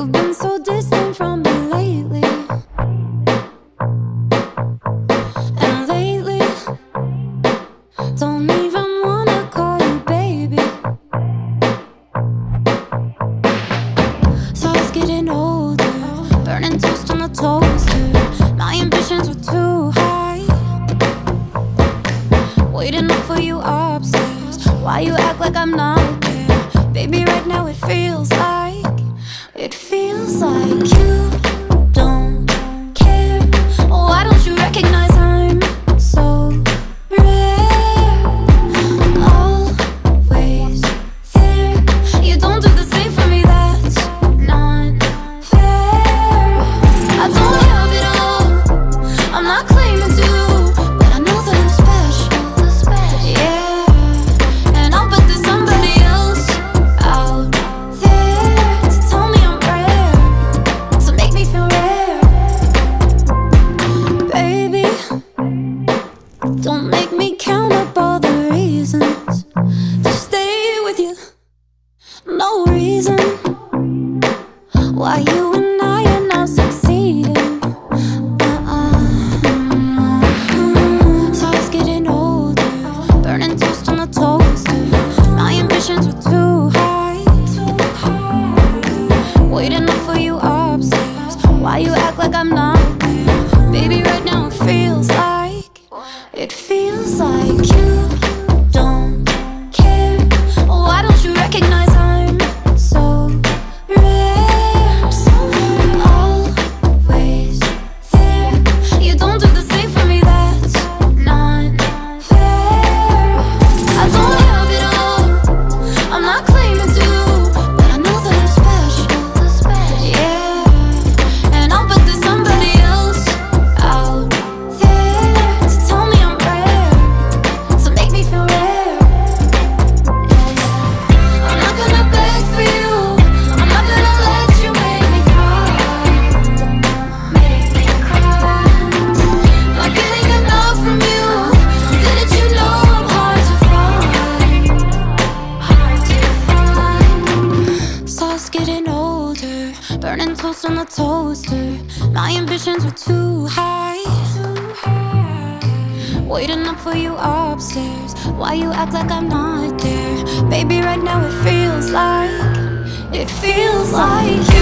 You've been so distant from me lately. And lately, don't even wanna call you baby. So I was getting older, burning toast on the toaster. My ambitions were too high. Waiting up for you upstairs. Why you act like I'm not there? Baby, right now it feels like like you. Why you act like I'm not? life's getting older, burning toast on the toaster. My ambitions were too high. Too high. Waiting up for you upstairs. Why you act like I'm not there? Baby, right now it feels like it feels like you.